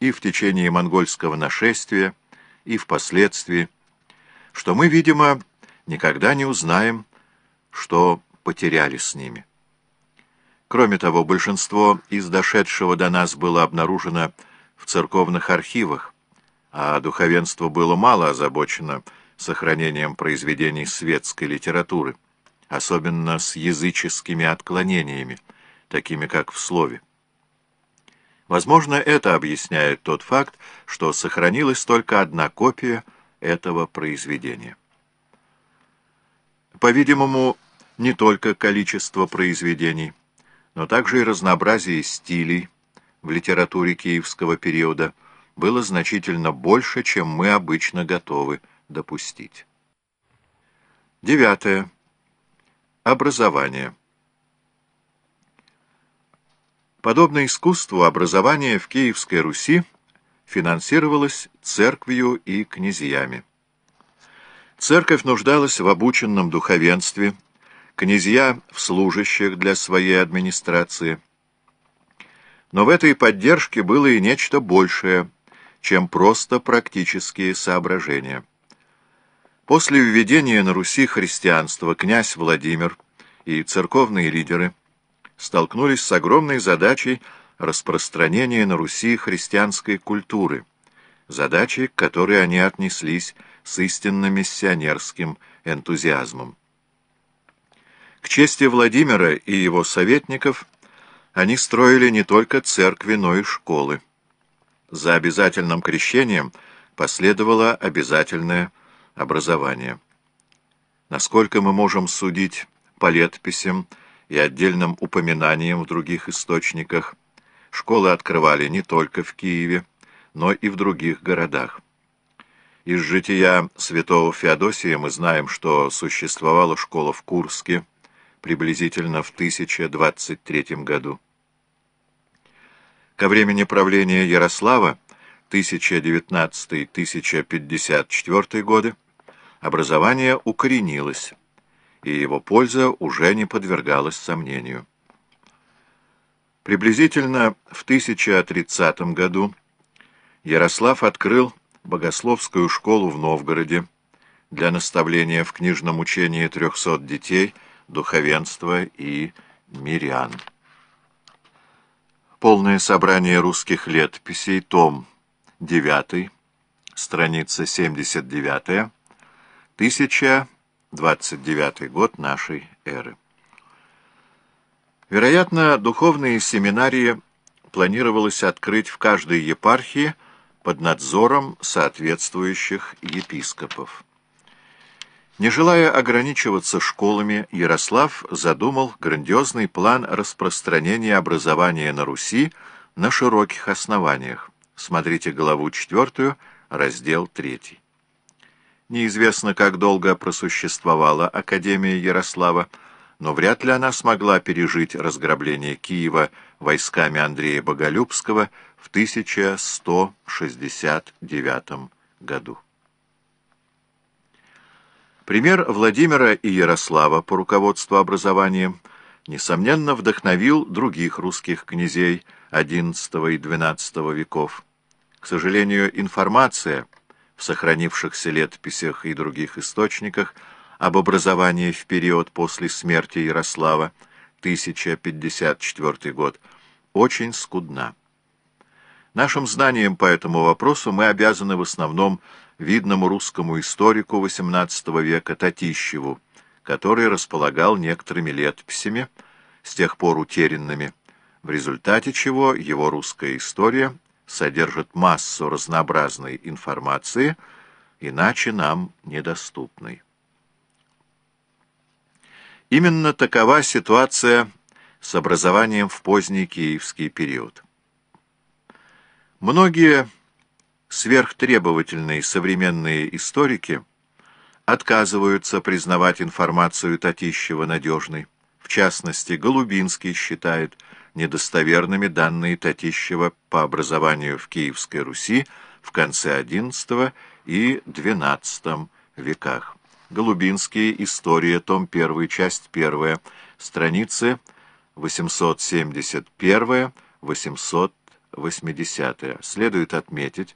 и в течение монгольского нашествия, и впоследствии, что мы, видимо, никогда не узнаем, что потеряли с ними. Кроме того, большинство из дошедшего до нас было обнаружено в церковных архивах, а духовенство было мало озабочено сохранением произведений светской литературы, особенно с языческими отклонениями, такими как в слове. Возможно, это объясняет тот факт, что сохранилась только одна копия этого произведения. По-видимому, не только количество произведений, но также и разнообразие стилей в литературе киевского периода было значительно больше, чем мы обычно готовы допустить. Девятое. Образование. Подобно искусству, образование в Киевской Руси финансировалось церковью и князьями. Церковь нуждалась в обученном духовенстве, князья в служащих для своей администрации. Но в этой поддержке было и нечто большее, чем просто практические соображения. После введения на Руси христианства князь Владимир и церковные лидеры столкнулись с огромной задачей распространения на Руси христианской культуры, задачей, к которой они отнеслись с истинно миссионерским энтузиазмом. К чести Владимира и его советников они строили не только церкви, но и школы. За обязательным крещением последовало обязательное образование. Насколько мы можем судить по летописям и отдельным упоминаниям в других источниках, школы открывали не только в Киеве, но и в других городах. Из жития святого Феодосия мы знаем, что существовала школа в Курске, приблизительно в 1023 году. Ко времени правления Ярослава, 1019-1054 годы, образование укоренилось, и его польза уже не подвергалась сомнению. Приблизительно в 1030 году Ярослав открыл богословскую школу в Новгороде для наставления в книжном учении трехсот детей – духовенства и мирян. Полное собрание русских летописей, том 9, страница 79, 1029 год нашей эры. Вероятно, духовные семинарии планировалось открыть в каждой епархии под надзором соответствующих епископов. Не желая ограничиваться школами, Ярослав задумал грандиозный план распространения образования на Руси на широких основаниях. Смотрите главу 4, раздел 3. Неизвестно, как долго просуществовала Академия Ярослава, но вряд ли она смогла пережить разграбление Киева войсками Андрея Боголюбского в 1169 году. Пример Владимира и Ярослава по руководству образованием несомненно вдохновил других русских князей XI и XII веков. К сожалению, информация в сохранившихся летописях и других источниках об образовании в период после смерти Ярослава, 1054 год, очень скудна. Нашим знанием по этому вопросу мы обязаны в основном видному русскому историку XVIII века Татищеву, который располагал некоторыми летописями, с тех пор утерянными, в результате чего его русская история содержит массу разнообразной информации, иначе нам недоступной. Именно такова ситуация с образованием в поздний киевский период. Многие сверхтребовательные современные историки отказываются признавать информацию Татищева надежной. В частности, Голубинский считает недостоверными данные Татищева по образованию в Киевской Руси в конце XI и XII веках. Голубинский. История. Том 1. Часть 1. Страницы 871-882. 80. Следует отметить,